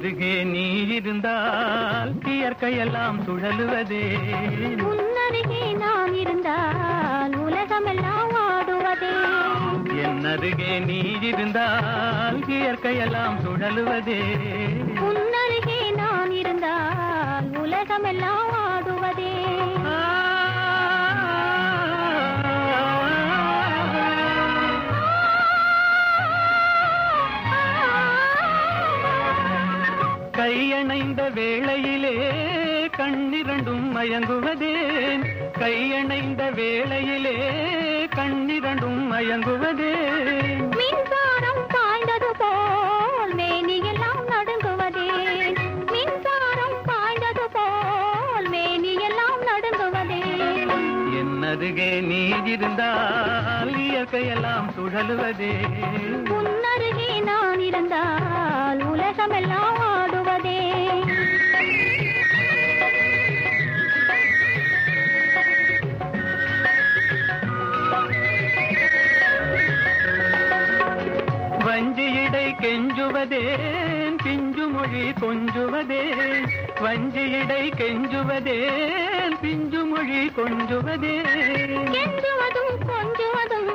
அருகே நீ இருந்தால் இயற்கையெல்லாம் சுழலுவதே. உன்னருகே நான் இருந்தால் உலகமெல்லாம் ஆடுவதே. என் அருகே நீ இருந்தால் இயற்கையெல்லாம் சுழலுவதே. உன்னருகே நான் இருந்தால் உலகமெல்லாம் ஆடுவதே. கையணைந்த வேளையிலே கண்ணிரண்டும் மயங்குவதேன். கையணைந்த வேளையிலே கண்ணிரண்டும் மயங்குவதேன். மின்சாரம் அருகே நீ இருந்தால் இயற்கையெல்லாம் சுழலுவதே. உன்னருகே நான் இருந்தால் உலகமெல்லாம் ஆடுவதே. வஞ்சியிடை கெஞ்சுவதேன் பிஞ்சு மொழி கொஞ்சுவதேன் வஞ்சியிடை கெஞ்சுவதேன் பிஞ்சு மொழி கொஞ்சுவதேன் கெஞ்சுவதும் கொஞ்சுவதும்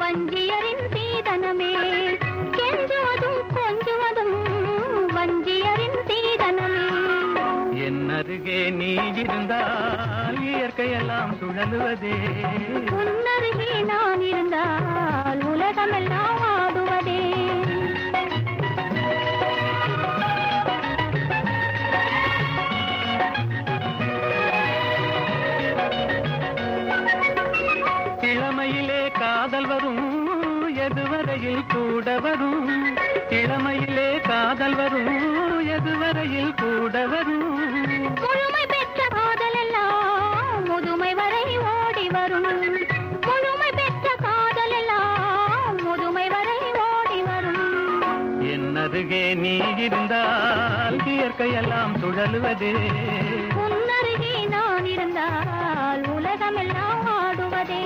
வஞ்சியரின் சீதனமே. கெஞ்சுவதும் கொஞ்சுவதும் வஞ்சியரின் சீதனமே. என் அருகே நீ இருந்தால் இயற்கையெல்லாம் சுழலுவதே உன்னருகே நான் இருந்தால் உலகமெல்லாம் ஆடுவதே. காதல் வரும் எதுவரையில் கூட வரும்? இளமையிலே காதல் வரும் எதுவரையில் கூட வரும்? முழுமை பெற்ற காதலெல்லாம் முதுமை வரை ஓடி வரும். முழுமை பெற்ற காதலெல்லாம் முதுமை வரை ஓடி வரும். என் அருகே நீ இருந்தால் இயற்கையெல்லாம் சுழலுவதே. உன்னருகே நான் இருந்தால் உலகமெல்லாம் ஆடுவதே.